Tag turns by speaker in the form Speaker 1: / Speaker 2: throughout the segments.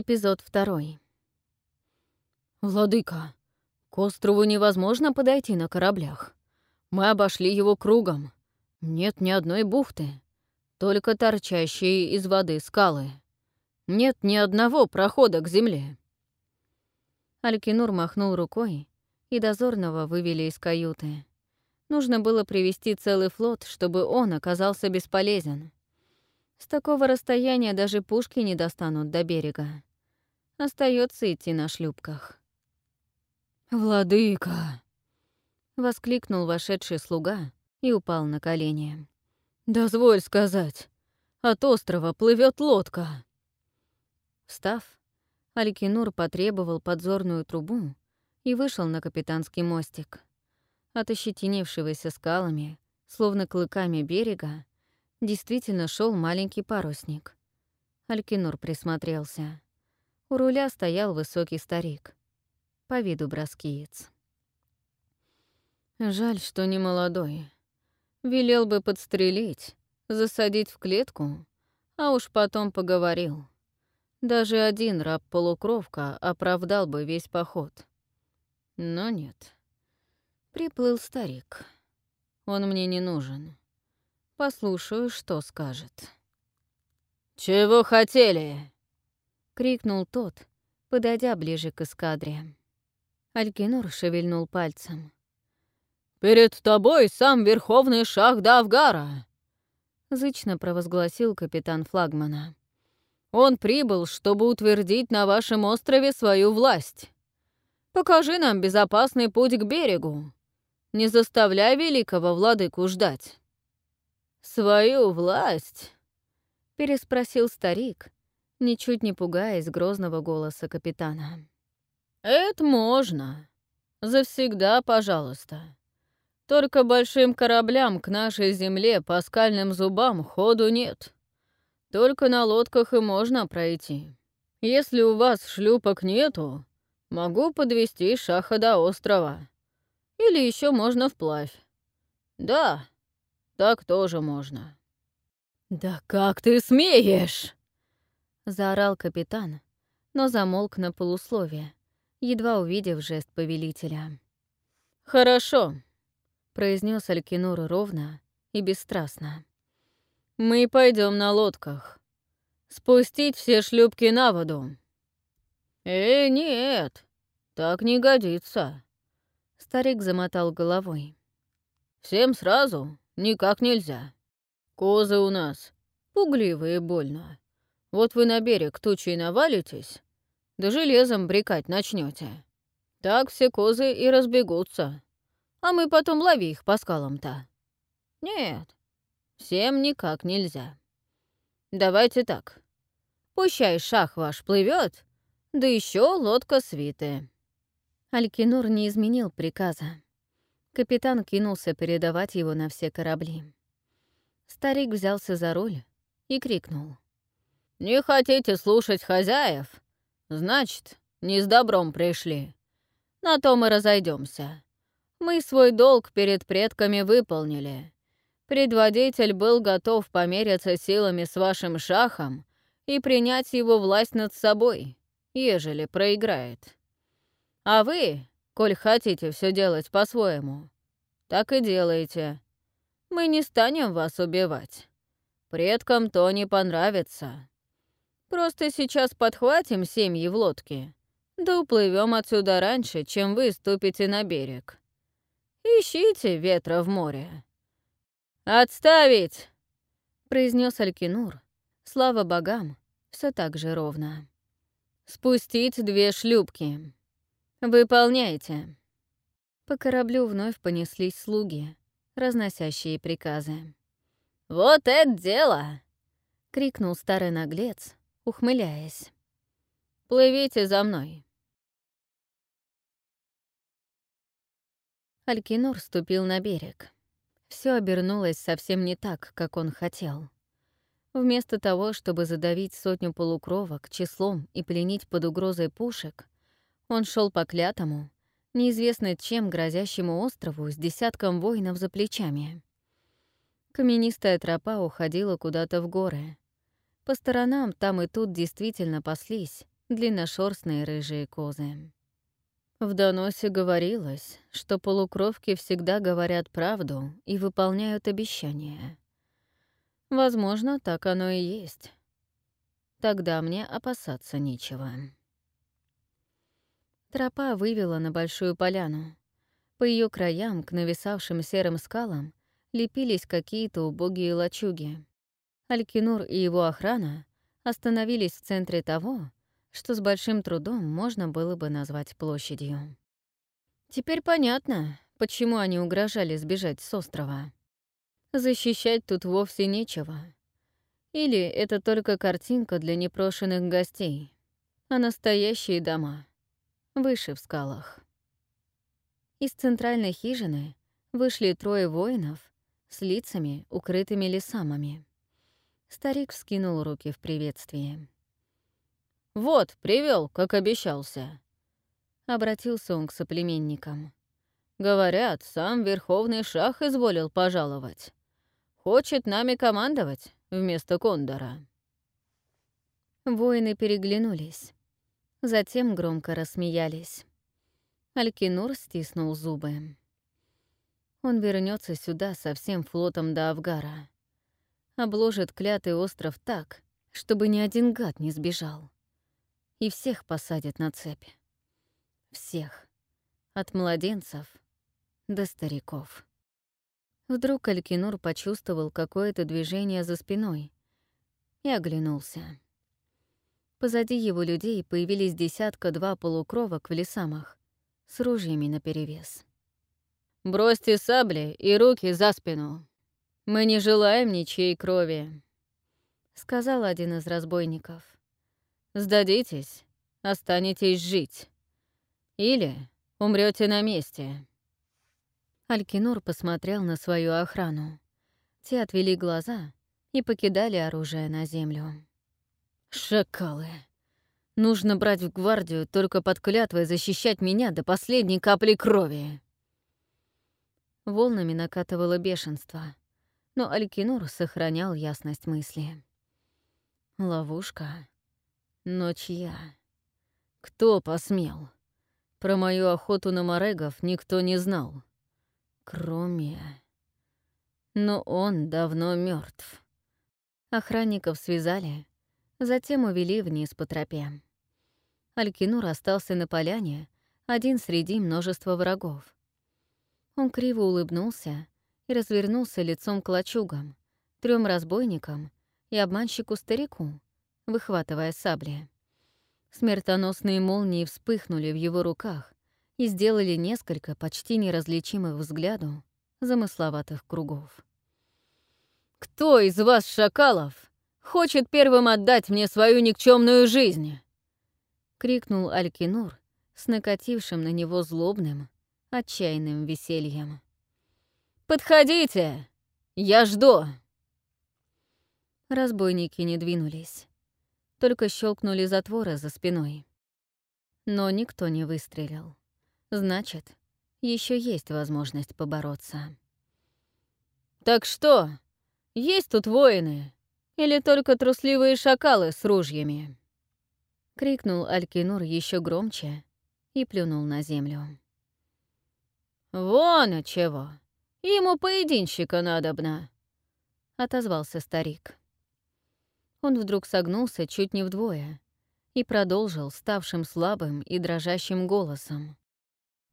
Speaker 1: Эпизод второй. «Владыка, к острову невозможно подойти на кораблях. Мы обошли его кругом. Нет ни одной бухты, только торчащие из воды скалы. Нет ни одного прохода к земле». Алькинур махнул рукой, и дозорного вывели из каюты. Нужно было привести целый флот, чтобы он оказался бесполезен. С такого расстояния даже пушки не достанут до берега. Остается идти на шлюпках. «Владыка!» — воскликнул вошедший слуга и упал на колени. «Дозволь сказать, от острова плывет лодка!» Встав, Алькинур потребовал подзорную трубу и вышел на капитанский мостик. От ощетинившегося скалами, словно клыками берега, действительно шел маленький парусник. Алькинур присмотрелся. У руля стоял высокий старик. По виду броскиец. Жаль, что не молодой. Велел бы подстрелить, засадить в клетку, а уж потом поговорил. Даже один раб-полукровка оправдал бы весь поход. Но нет. Приплыл старик. Он мне не нужен. Послушаю, что скажет. «Чего хотели?» — крикнул тот, подойдя ближе к эскадре. Алькинур шевельнул пальцем. «Перед тобой сам верховный шах Давгара!» — зычно провозгласил капитан флагмана. «Он прибыл, чтобы утвердить на вашем острове свою власть. Покажи нам безопасный путь к берегу. Не заставляй великого владыку ждать». «Свою власть?» — переспросил старик, ничуть не пугаясь грозного голоса капитана. «Это можно. Завсегда, пожалуйста. Только большим кораблям к нашей земле по скальным зубам ходу нет. Только на лодках и можно пройти. Если у вас шлюпок нету, могу подвести шаха до острова. Или еще можно вплавь. Да, так тоже можно». «Да как ты смеешь?» — заорал капитан, но замолк на полусловие, едва увидев жест повелителя. «Хорошо», — произнес Алькинур ровно и бесстрастно. «Мы пойдем на лодках. Спустить все шлюпки на воду». «Э, нет, так не годится», — старик замотал головой. «Всем сразу Никак нельзя. Козы у нас пугливые больно. Вот вы на берег тучей навалитесь, да железом брекать начнете. Так все козы и разбегутся. А мы потом лови их по скалам-то. Нет, всем никак нельзя. Давайте так. Пущай шах ваш плывет, да еще лодка свиты. Алькинур не изменил приказа. Капитан кинулся передавать его на все корабли. Старик взялся за руль и крикнул. «Не хотите слушать хозяев? Значит, не с добром пришли. На то мы разойдемся. Мы свой долг перед предками выполнили. Предводитель был готов помериться силами с вашим шахом и принять его власть над собой, ежели проиграет. А вы, Коль хотите все делать по-своему, так и делайте. Мы не станем вас убивать. Предкам то не понравится. Просто сейчас подхватим семьи в лодке, да уплывем отсюда раньше, чем вы ступите на берег. Ищите ветра в море. «Отставить!» — произнес Алькинур. Слава богам, все так же ровно. «Спустить две шлюпки». «Выполняйте». По кораблю вновь понеслись слуги, разносящие приказы. «Вот это дело!» — крикнул старый наглец, ухмыляясь. «Плывите за мной!» Алькинур ступил на берег. Все обернулось совсем не так, как он хотел. Вместо того, чтобы задавить сотню полукровок числом и пленить под угрозой пушек, он шел по клятому, неизвестно чем грозящему острову с десятком воинов за плечами. Каменистая тропа уходила куда-то в горы. По сторонам там и тут действительно паслись, длинношерстные рыжие козы. В доносе говорилось, что полукровки всегда говорят правду и выполняют обещания. Возможно, так оно и есть. Тогда мне опасаться нечего. Тропа вывела на большую поляну. По ее краям к нависавшим серым скалам лепились какие-то убогие лачуги. Алькинур и его охрана остановились в центре того, что с большим трудом можно было бы назвать площадью. Теперь понятно, почему они угрожали сбежать с острова. Защищать тут вовсе нечего. Или это только картинка для непрошенных гостей, а настоящие дома выше в скалах. Из центральной хижины вышли трое воинов с лицами, укрытыми лесамами. Старик вскинул руки в приветствии. «Вот, привел, как обещался», — обратился он к соплеменникам. «Говорят, сам Верховный Шах изволил пожаловать. Хочет нами командовать вместо Кондора». Воины переглянулись. Затем громко рассмеялись. Алькинур стиснул зубы. Он вернется сюда со всем флотом до Авгара. Обложит клятый остров так, чтобы ни один гад не сбежал и всех посадят на цепь. Всех. От младенцев до стариков. Вдруг Алькинур почувствовал какое-то движение за спиной и оглянулся. Позади его людей появились десятка-два полукровок в лесамах с ружьями наперевес. «Бросьте сабли и руки за спину. Мы не желаем ничьей крови», — сказал один из разбойников. Сдадитесь, останетесь жить. Или умрете на месте. Алькинур посмотрел на свою охрану. Те отвели глаза и покидали оружие на землю. «Шакалы! Нужно брать в гвардию только под клятвой защищать меня до последней капли крови!» Волнами накатывало бешенство, но Алькинур сохранял ясность мысли. Ловушка но чья? Кто посмел? Про мою охоту на морегов никто не знал. Кроме... Но он давно мертв. Охранников связали, затем увели вниз по тропе. Алькинур остался на поляне, один среди множества врагов. Он криво улыбнулся и развернулся лицом к лачугам, трем разбойникам и обманщику-старику, выхватывая сабли. Смертоносные молнии вспыхнули в его руках и сделали несколько почти неразличимых взгляду замысловатых кругов. «Кто из вас, шакалов, хочет первым отдать мне свою никчемную жизнь?» — крикнул Алькинур с накатившим на него злобным, отчаянным весельем. «Подходите! Я жду!» Разбойники не двинулись только щелкнули затворы за спиной. Но никто не выстрелил. Значит, еще есть возможность побороться. «Так что, есть тут воины? Или только трусливые шакалы с ружьями?» — крикнул Алькинур еще громче и плюнул на землю. «Вон чего! Ему поединщика надобно!» — отозвался старик. Он вдруг согнулся чуть не вдвое и продолжил ставшим слабым и дрожащим голосом.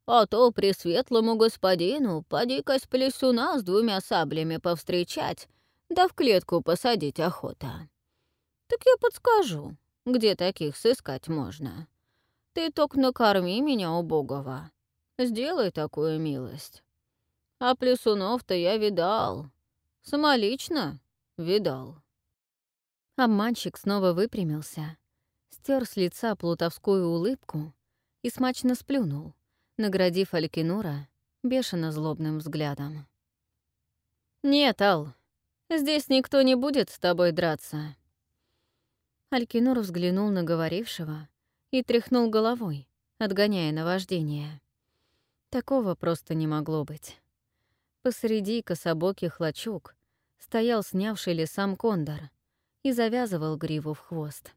Speaker 1: «А то пресветлому господину поди-ка с плесуна двумя саблями повстречать, да в клетку посадить охота. Так я подскажу, где таких сыскать можно. Ты только накорми меня, убогого. Сделай такую милость. А плесунов-то я видал. Самолично видал». Обманщик снова выпрямился, стер с лица плутовскую улыбку и смачно сплюнул, наградив Алькинура бешено злобным взглядом. «Нет, Ал, здесь никто не будет с тобой драться». Алькинур взглянул на говорившего и тряхнул головой, отгоняя наваждение. Такого просто не могло быть. Посреди кособоких лачуг стоял снявший лесам кондор — и завязывал гриву в хвост.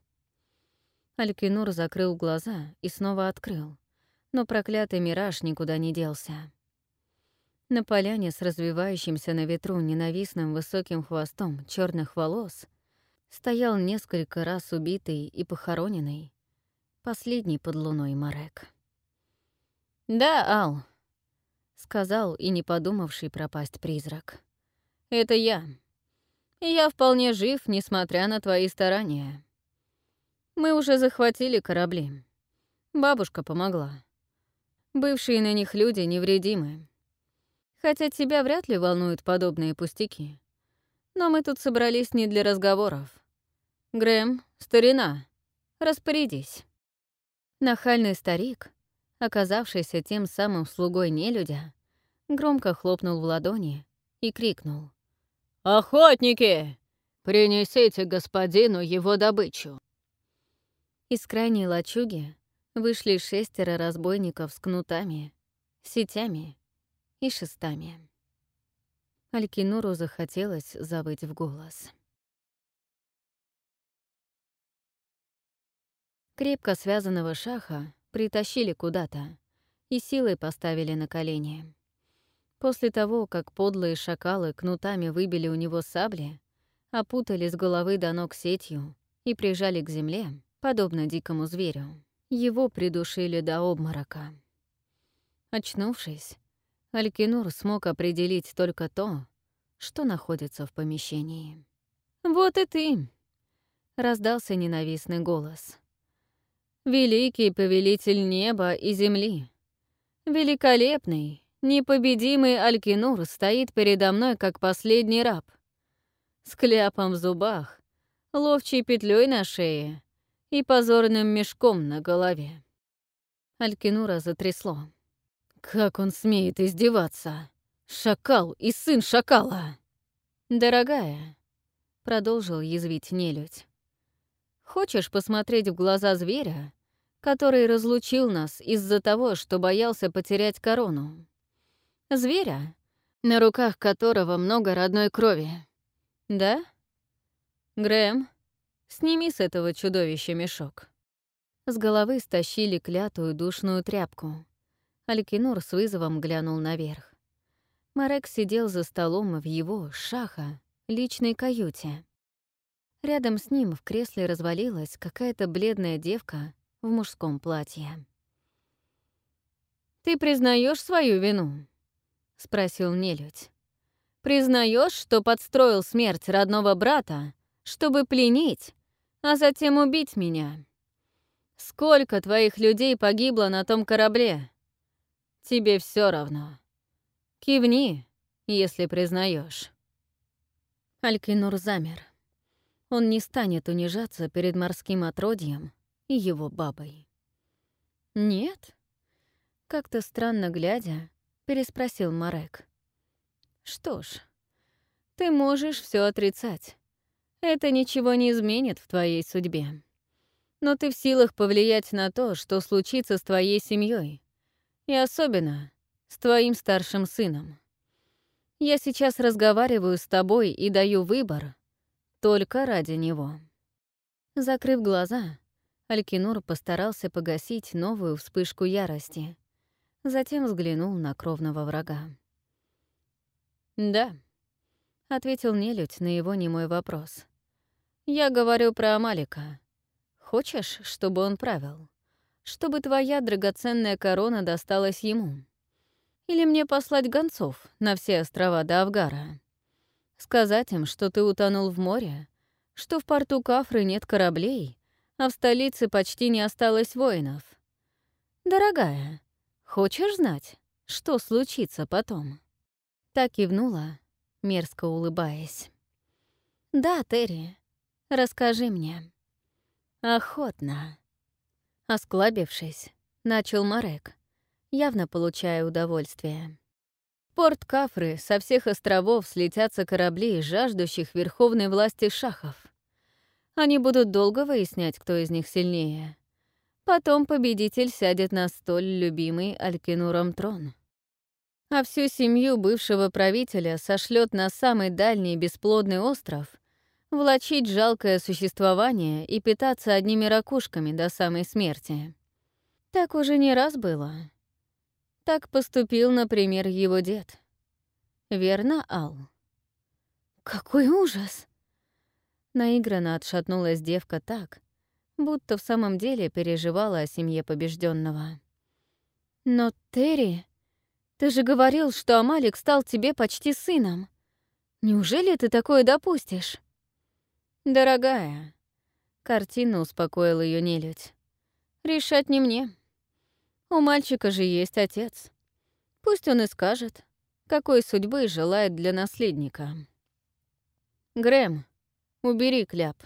Speaker 1: Алькинур закрыл глаза и снова открыл, но проклятый мираж никуда не делся. На поляне с развивающимся на ветру ненавистным высоким хвостом черных волос стоял несколько раз убитый и похороненный, последний под луной Марек. «Да, Ал», — сказал и не подумавший пропасть призрак. «Это я. я вполне жив, несмотря на твои старания. Мы уже захватили корабли. Бабушка помогла. Бывшие на них люди невредимы. Хотя тебя вряд ли волнуют подобные пустяки. Но мы тут собрались не для разговоров. Грэм, старина, распорядись. Нахальный старик, оказавшийся тем самым слугой нелюдя, громко хлопнул в ладони и крикнул. «Охотники! Принесите господину его добычу!» Из крайней лачуги вышли шестеро разбойников с кнутами, сетями и шестами. Алькинуру захотелось забыть в голос. Крепко связанного шаха притащили куда-то и силой поставили на колени. После того, как подлые шакалы кнутами выбили у него сабли, опутали с головы до ног сетью и прижали к земле, подобно дикому зверю, его придушили до обморока. Очнувшись, Алькинур смог определить только то, что находится в помещении. «Вот и ты!» — раздался ненавистный голос. «Великий повелитель неба и земли! Великолепный, непобедимый Алькинур стоит передо мной как последний раб. С кляпом в зубах, ловчей петлей на шее и позорным мешком на голове». Алькинура затрясло. Как он смеет издеваться? Шакал и сын шакала! Дорогая, продолжил язвить нелюдь. Хочешь посмотреть в глаза зверя, который разлучил нас из-за того, что боялся потерять корону? Зверя, на руках которого много родной крови. Да? Грэм, сними с этого чудовища мешок. С головы стащили клятую душную тряпку. Алькинур с вызовом глянул наверх. Марек сидел за столом в его, шаха, личной каюте. Рядом с ним в кресле развалилась какая-то бледная девка в мужском платье. «Ты признаешь свою вину?» — спросил нелюдь. Признаешь, что подстроил смерть родного брата, чтобы пленить, а затем убить меня? Сколько твоих людей погибло на том корабле? Тебе все равно. Кивни, если признаешь. Алькинур замер. Он не станет унижаться перед морским отродьем и его бабой. «Нет?» Как-то странно глядя, переспросил Марек. «Что ж, ты можешь все отрицать. Это ничего не изменит в твоей судьбе. Но ты в силах повлиять на то, что случится с твоей семьей, и особенно с твоим старшим сыном. Я сейчас разговариваю с тобой и даю выбор только ради него». Закрыв глаза, Алькинур постарался погасить новую вспышку ярости. Затем взглянул на кровного врага. «Да», — ответил нелюдь на его немой вопрос. «Я говорю про Амалика. Хочешь, чтобы он правил?» чтобы твоя драгоценная корона досталась ему? Или мне послать гонцов на все острова до Авгара? Сказать им, что ты утонул в море, что в порту Кафры нет кораблей, а в столице почти не осталось воинов? Дорогая, хочешь знать, что случится потом?» Так кивнула, мерзко улыбаясь. «Да, Терри, расскажи мне». «Охотно». Осклабившись, начал Марек, явно получая удовольствие. Порт Кафры со всех островов слетятся корабли, жаждущих верховной власти шахов. Они будут долго выяснять, кто из них сильнее. Потом победитель сядет на столь любимый Алькинуром трон. А всю семью бывшего правителя сошлет на самый дальний бесплодный остров, влачить жалкое существование и питаться одними ракушками до самой смерти. Так уже не раз было. Так поступил, например, его дед. Верно, Ал? «Какой ужас!» Наигранно отшатнулась девка так, будто в самом деле переживала о семье побежденного. «Но, Терри, ты же говорил, что Амалик стал тебе почти сыном. Неужели ты такое допустишь?» «Дорогая», — картина успокоила ее нелюдь, — «решать не мне. У мальчика же есть отец. Пусть он и скажет, какой судьбы желает для наследника». «Грэм, убери кляп».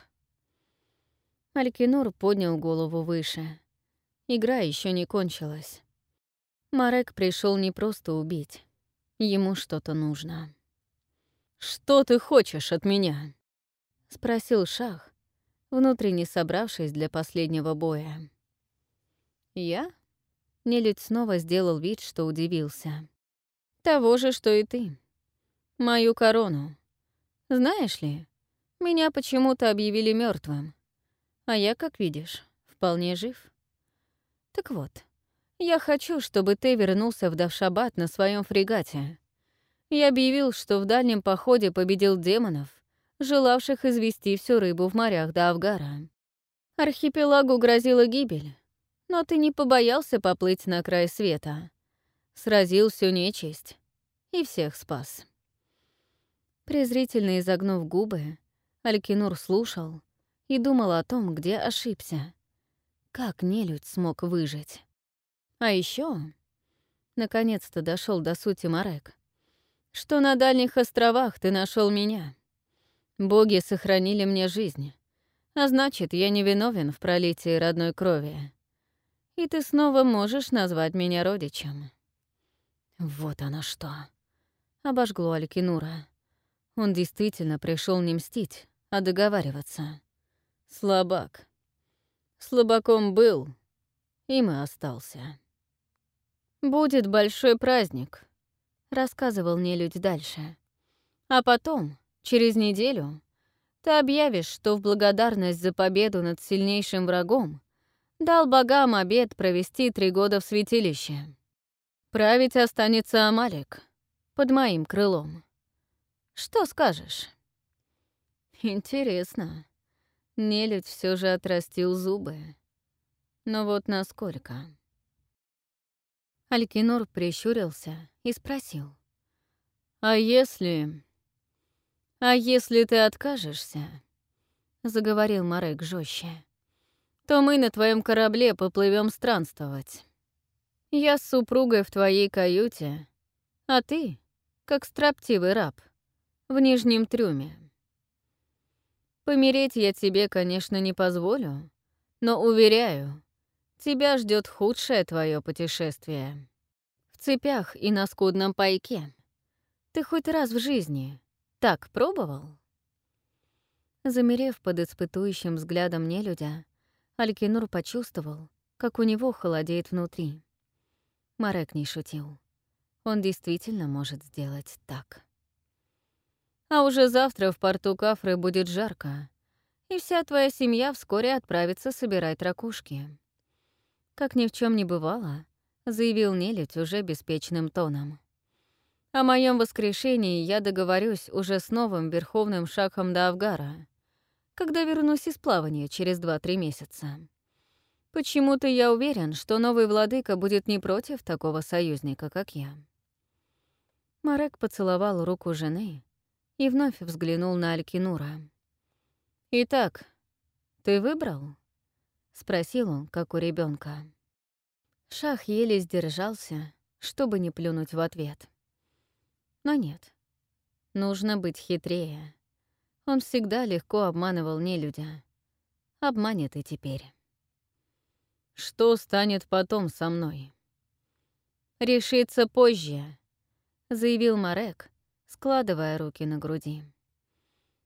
Speaker 1: Алькинур поднял голову выше. Игра еще не кончилась. Марек пришел не просто убить. Ему что-то нужно. «Что ты хочешь от меня?» — спросил Шах, внутренне собравшись для последнего боя. «Я?» — Нелюдь снова сделал вид, что удивился. «Того же, что и ты. Мою корону. Знаешь ли, меня почему-то объявили мертвым, а я, как видишь, вполне жив. Так вот, я хочу, чтобы ты вернулся в Давшабад на своем фрегате. Я объявил, что в дальнем походе победил демонов — желавших извести всю рыбу в морях до Авгара. Архипелагу грозила гибель, но ты не побоялся поплыть на край света. Сразил всю нечисть и всех спас. Презрительно изогнув губы, Алькинур слушал и думал о том, где ошибся. Как нелюдь смог выжить. А еще, наконец-то дошел до сути Марек, что на дальних островах ты нашел меня — Боги сохранили мне жизнь, а значит, я не виновен в пролитии родной крови. И ты снова можешь назвать меня родичем. Вот оно что. Обожгло Алькинура. Он действительно пришел не мстить, а договариваться. Слабак. Слабаком был, им и остался. «Будет большой праздник», — рассказывал нелюдь дальше. «А потом Через неделю ты объявишь, что в благодарность за победу над сильнейшим врагом дал богам обед провести три года в святилище. Править останется Амалик под моим крылом. Что скажешь? Интересно. Нелюдь все же отрастил зубы. Но вот насколько? Алькинур прищурился и спросил. «А если...» «А если ты откажешься?» — заговорил Марек жестче. «То мы на твоем корабле поплывем странствовать. Я с супругой в твоей каюте, а ты, как строптивый раб, в нижнем трюме. Помереть я тебе, конечно, не позволю, но, уверяю, тебя ждет худшее твое путешествие. В цепях и на скудном пайке. Ты хоть раз в жизни так пробовал?» Замерев под испытующим взглядом нелюдя, Алькинур почувствовал, как у него холодеет внутри. Марек не шутил. Он действительно может сделать так. «А уже завтра в порту Кафры будет жарко, и вся твоя семья вскоре отправится собирать ракушки». Как ни в чем не бывало, заявил нелюдь уже беспечным тоном. О моем воскрешении я договорюсь уже с новым верховным шахом до Авгара, когда вернусь из плавания через 2-3 месяца. Почему-то я уверен, что новый владыка будет не против такого союзника, как я. Марек поцеловал руку жены и вновь взглянул на Алькинура. «Итак, ты выбрал?» — спросил он, как у ребенка. Шах еле сдержался, чтобы не плюнуть в ответ. Но нет. Нужно быть хитрее. Он всегда легко обманывал нелюдя. Обманет и теперь. Что станет потом со мной? Решится позже, заявил Марек, складывая руки на груди.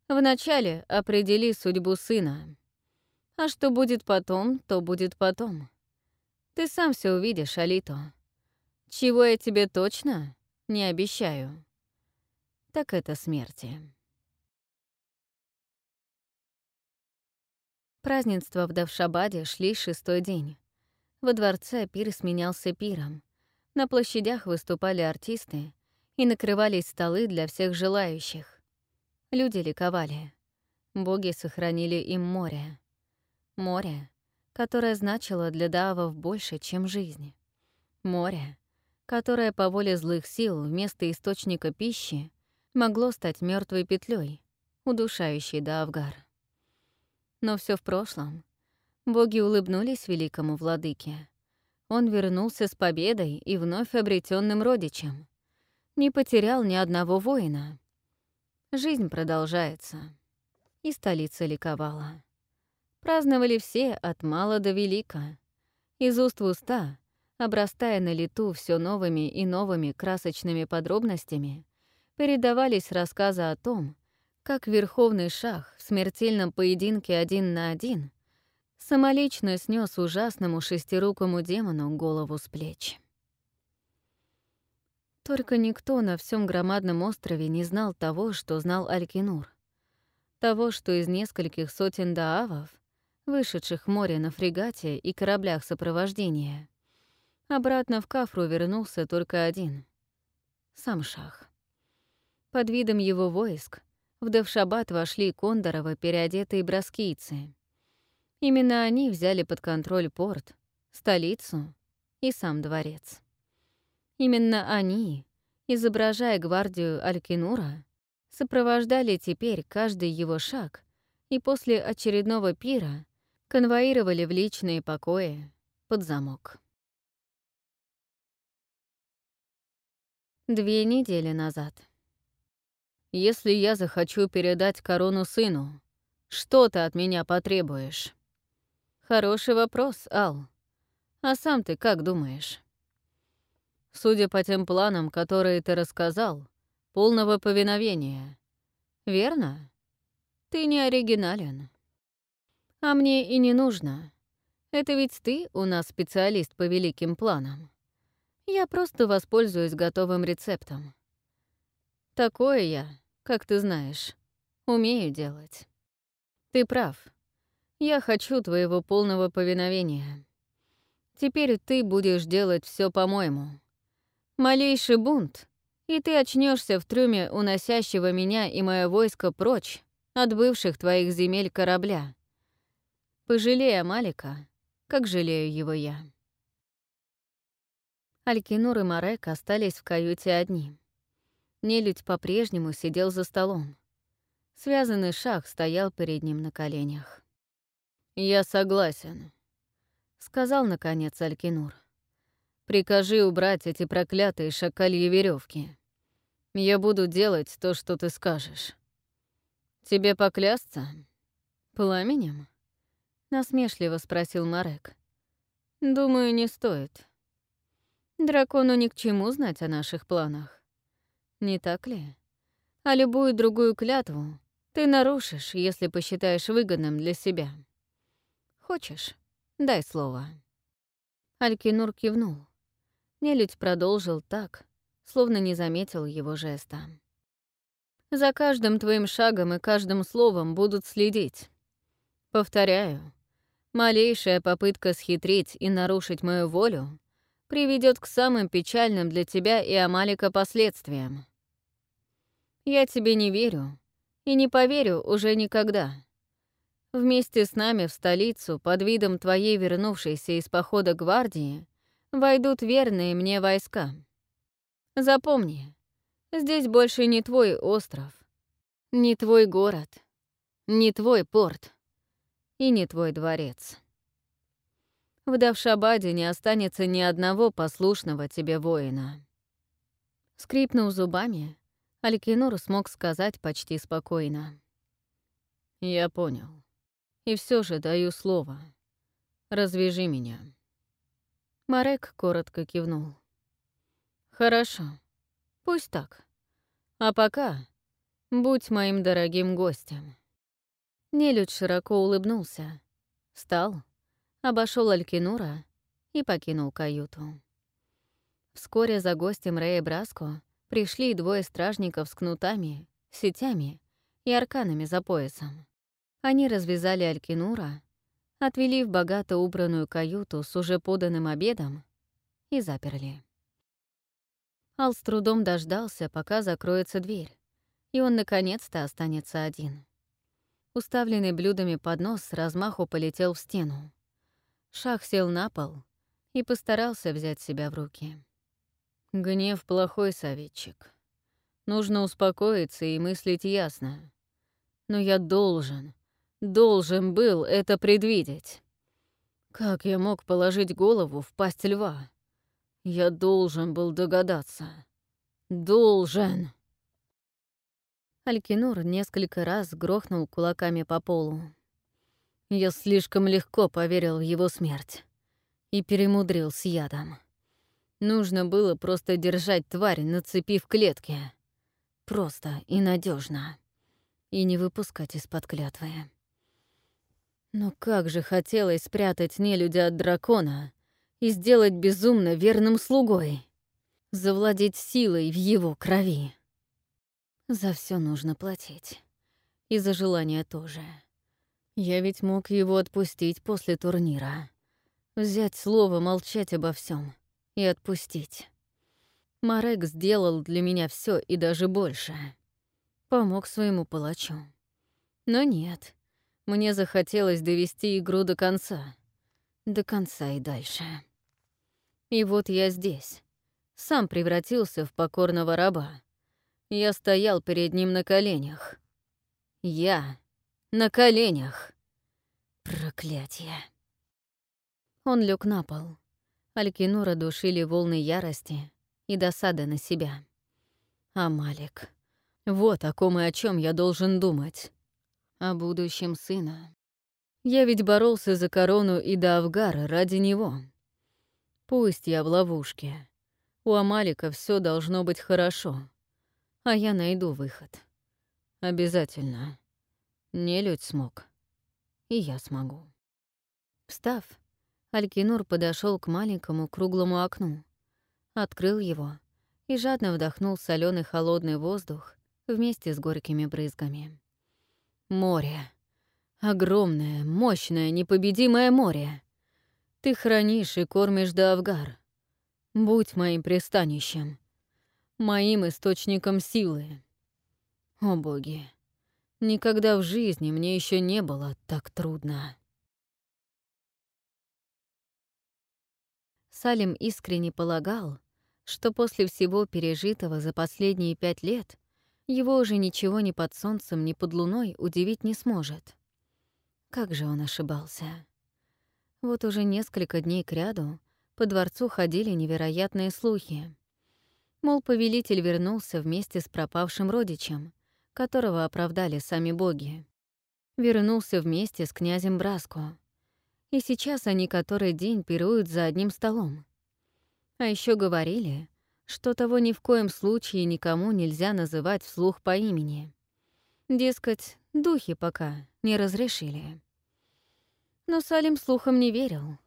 Speaker 1: Вначале определи судьбу сына. А что будет потом, то будет потом. Ты сам все увидишь, Алито. Чего я тебе точно не обещаю так это смерти. Празднества в Давшабаде шли шестой день. Во дворце пир сменялся пиром. На площадях выступали артисты и накрывались столы для всех желающих. Люди ликовали. Боги сохранили им море. Море, которое значило для Даавов больше, чем жизнь. Море, которое по воле злых сил вместо источника пищи могло стать мертвой петлей, удушающей Даавгар. Но все в прошлом. Боги улыбнулись великому владыке. Он вернулся с победой и вновь обретенным родичем. Не потерял ни одного воина. Жизнь продолжается. И столица ликовала. Праздновали все от мала до велика. Из уст в уста, обрастая на лету все новыми и новыми красочными подробностями, передавались рассказы о том, как Верховный Шах в смертельном поединке один на один самолично снес ужасному шестирукому демону голову с плеч. Только никто на всем громадном острове не знал того, что знал Алькинур. Того, что из нескольких сотен даавов, вышедших в море на фрегате и кораблях сопровождения, обратно в Кафру вернулся только один — сам Шах. Под видом его войск в Девшабад вошли Кондоровы, переодетые броскийцы. Именно они взяли под контроль порт, столицу и сам дворец. Именно они, изображая гвардию Алькинура, сопровождали теперь каждый его шаг и после очередного пира конвоировали в личные покои под замок. Две недели назад. Если я захочу передать корону сыну, что ты от меня потребуешь? Хороший вопрос, Ал. А сам ты как думаешь? Судя по тем планам, которые ты рассказал, полного повиновения. Верно? Ты не оригинален. А мне и не нужно. Это ведь ты у нас специалист по великим планам. Я просто воспользуюсь готовым рецептом. Такое я, как ты знаешь, умею делать. Ты прав. Я хочу твоего полного повиновения. Теперь ты будешь делать все по-моему. Малейший бунт, и ты очнешься в трюме уносящего меня и мое войско прочь от бывших твоих земель корабля. Пожалея Малика, как жалею его я. Алькинур и Марек остались в каюте одни. Нелюдь по-прежнему сидел за столом. Связанный шах стоял перед ним на коленях. «Я согласен», — сказал, наконец, Алькинур. «Прикажи убрать эти проклятые шакальи веревки. Я буду делать то, что ты скажешь. Тебе поклясться? Пламенем?» — насмешливо спросил Марек. «Думаю, не стоит. Дракону ни к чему знать о наших планах. Не так ли? А любую другую клятву ты нарушишь, если посчитаешь выгодным для себя. Хочешь? Дай слово. Алькинур кивнул. Нелюдь продолжил так, словно не заметил его жеста. «За каждым твоим шагом и каждым словом будут следить. Повторяю, малейшая попытка схитрить и нарушить мою волю приведет к самым печальным для тебя и Амалика последствиям. Я тебе не верю и не поверю уже никогда. Вместе с нами в столицу под видом твоей вернувшейся из похода гвардии войдут верные мне войска. Запомни, здесь больше не твой остров, не твой город, не твой порт и не твой дворец. В Давшабаде не останется ни одного послушного тебе воина. Скрипнув зубами, Алькинур смог сказать почти спокойно. «Я понял. И все же даю слово. Развяжи меня». Марек коротко кивнул. «Хорошо. Пусть так. А пока будь моим дорогим гостем». Нелюдь широко улыбнулся, встал обошел Алькинура и покинул каюту. Вскоре за гостем Рэя Браско пришли двое стражников с кнутами, сетями и арканами за поясом. Они развязали Алькинура отвели в богато убранную каюту с уже поданным обедом и заперли. Ал с трудом дождался, пока закроется дверь, и он наконец-то останется один. Уставленный блюдами поднос с размаху полетел в стену. Шах сел на пол и постарался взять себя в руки. Гнев — плохой советчик. Нужно успокоиться и мыслить ясно. Но я должен, должен был это предвидеть. Как я мог положить голову в пасть льва? Я должен был догадаться. Должен. Алькинур несколько раз грохнул кулаками по полу. Я слишком легко поверил в его смерть и перемудрил с ядом. Нужно было просто держать тварь на цепи в клетке. Просто и надежно. И не выпускать из-под клятвы. Но как же хотелось спрятать нелюдя от дракона и сделать безумно верным слугой. Завладеть силой в его крови. За все нужно платить. И за желание тоже. Я ведь мог его отпустить после турнира. Взять слово, молчать обо всем и отпустить. Марек сделал для меня все и даже больше. Помог своему палачу. Но нет, мне захотелось довести игру до конца. До конца и дальше. И вот я здесь. Сам превратился в покорного раба. Я стоял перед ним на коленях. Я на коленях. Проклятие. Он лег на пол. Алькинура душили волны ярости и досады на себя. А Малик. Вот о ком и о чем я должен думать. О будущем сына. Я ведь боролся за корону и до Авгара ради него. Пусть я в ловушке. У Амалика все должно быть хорошо. А я найду выход. Обязательно. Нелюдь смог. И я смогу. Встав, Алькинур подошел к маленькому круглому окну, открыл его и жадно вдохнул соленый холодный воздух вместе с горькими брызгами. Море. Огромное, мощное, непобедимое море. Ты хранишь и кормишь Даавгар. Будь моим пристанищем, моим источником силы. О боги, никогда в жизни мне еще не было так трудно. Салим искренне полагал, что после всего пережитого за последние пять лет его уже ничего ни под солнцем, ни под луной удивить не сможет. Как же он ошибался. Вот уже несколько дней кряду по дворцу ходили невероятные слухи. Мол, повелитель вернулся вместе с пропавшим родичем, которого оправдали сами боги. Вернулся вместе с князем Браско, и сейчас они который день пируют за одним столом. А еще говорили, что того ни в коем случае никому нельзя называть вслух по имени. Дескать, духи пока не разрешили. Но Салим слухам не верил.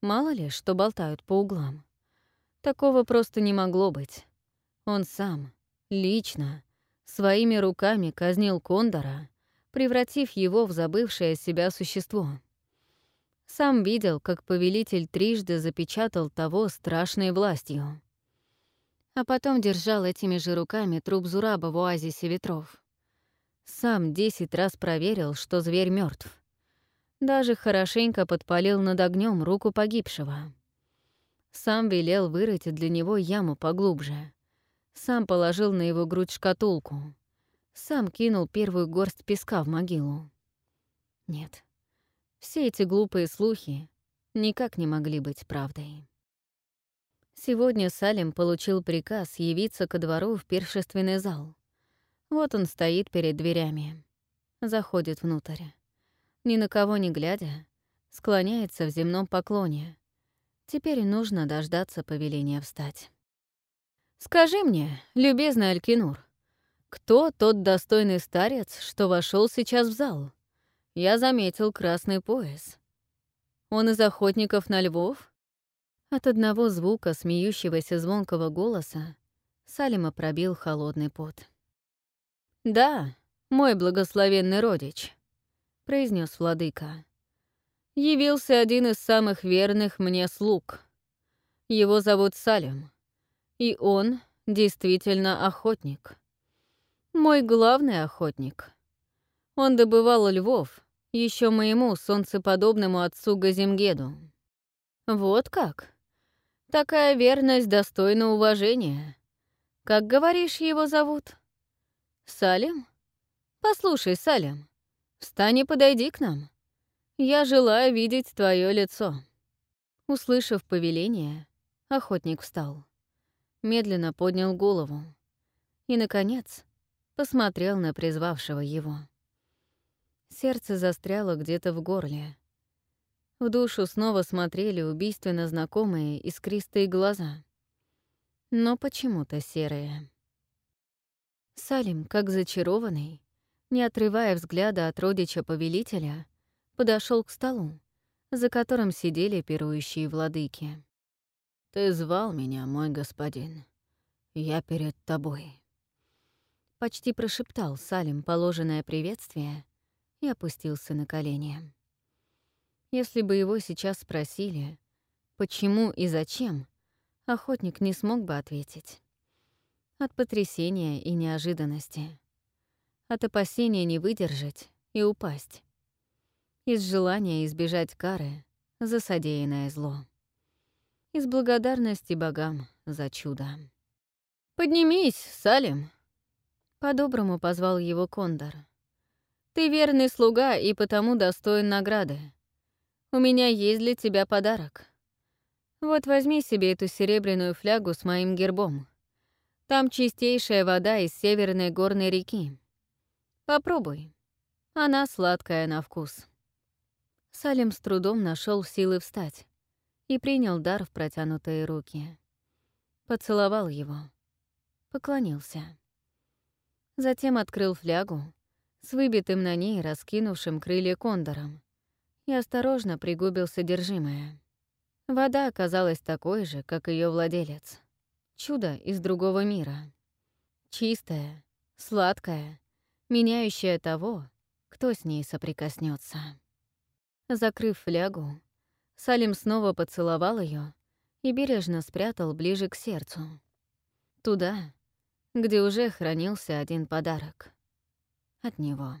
Speaker 1: Мало ли, что болтают по углам. Такого просто не могло быть. Он сам, лично, своими руками казнил Кондора, превратив его в забывшее себя существо. Сам видел, как повелитель трижды запечатал того страшной властью. А потом держал этими же руками труп Зураба в оазисе ветров. Сам десять раз проверил, что зверь мертв. Даже хорошенько подпалил над огнем руку погибшего. Сам велел вырыть для него яму поглубже. Сам положил на его грудь шкатулку. Сам кинул первую горсть песка в могилу. Нет, все эти глупые слухи никак не могли быть правдой. Сегодня Салим получил приказ явиться ко двору в пиршественный зал. Вот он стоит перед дверями. Заходит внутрь. Ни на кого не глядя, склоняется в земном поклоне. Теперь нужно дождаться повеления встать. «Скажи мне, любезный Алькинур, кто тот достойный старец, что вошел сейчас в зал?» я заметил красный пояс. Он из охотников на львов? От одного звука смеющегося звонкого голоса Салима пробил холодный пот. «Да, мой благословенный родич», — произнес владыка. явился один из самых верных мне слуг. Его зовут Салем, и он действительно охотник. Мой главный охотник. Он добывал львов, еще моему солнцеподобному отцу Газимгеду. Вот как? Такая верность достойна уважения. Как говоришь, его зовут? Салим? Послушай, Салим, встань и подойди к нам. Я желаю видеть твое лицо. Услышав повеление, охотник встал. Медленно поднял голову. И, наконец, посмотрел на призвавшего его. Сердце застряло где-то в горле. В душу снова смотрели убийственно знакомые искристые глаза. Но почему-то серые. Салим, как зачарованный, не отрывая взгляда от родича-повелителя, подошел к столу, за которым сидели пирующие владыки. «Ты звал меня, мой господин. Я перед тобой». Почти прошептал Салим положенное приветствие и опустился на колени. Если бы его сейчас спросили, почему и зачем, охотник не смог бы ответить. От потрясения и неожиданности. От опасения не выдержать и упасть. Из желания избежать кары за содеянное зло. Из благодарности богам за чудо. «Поднимись, Салим!» По-доброму позвал его Кондор. Ты верный слуга и потому достоин награды. У меня есть для тебя подарок. Вот возьми себе эту серебряную флягу с моим гербом. Там чистейшая вода из северной горной реки. Попробуй. Она сладкая на вкус. Салим с трудом нашел силы встать и принял дар в протянутые руки. Поцеловал его. Поклонился. Затем открыл флягу с выбитым на ней раскинувшим крылья кондором и осторожно пригубил содержимое. Вода оказалась такой же, как ее владелец. Чудо из другого мира. Чистая, сладкая, меняющая того, кто с ней соприкоснется. Закрыв флягу, Салим снова поцеловал ее и бережно спрятал ближе к сердцу. Туда, где уже хранился один подарок от него.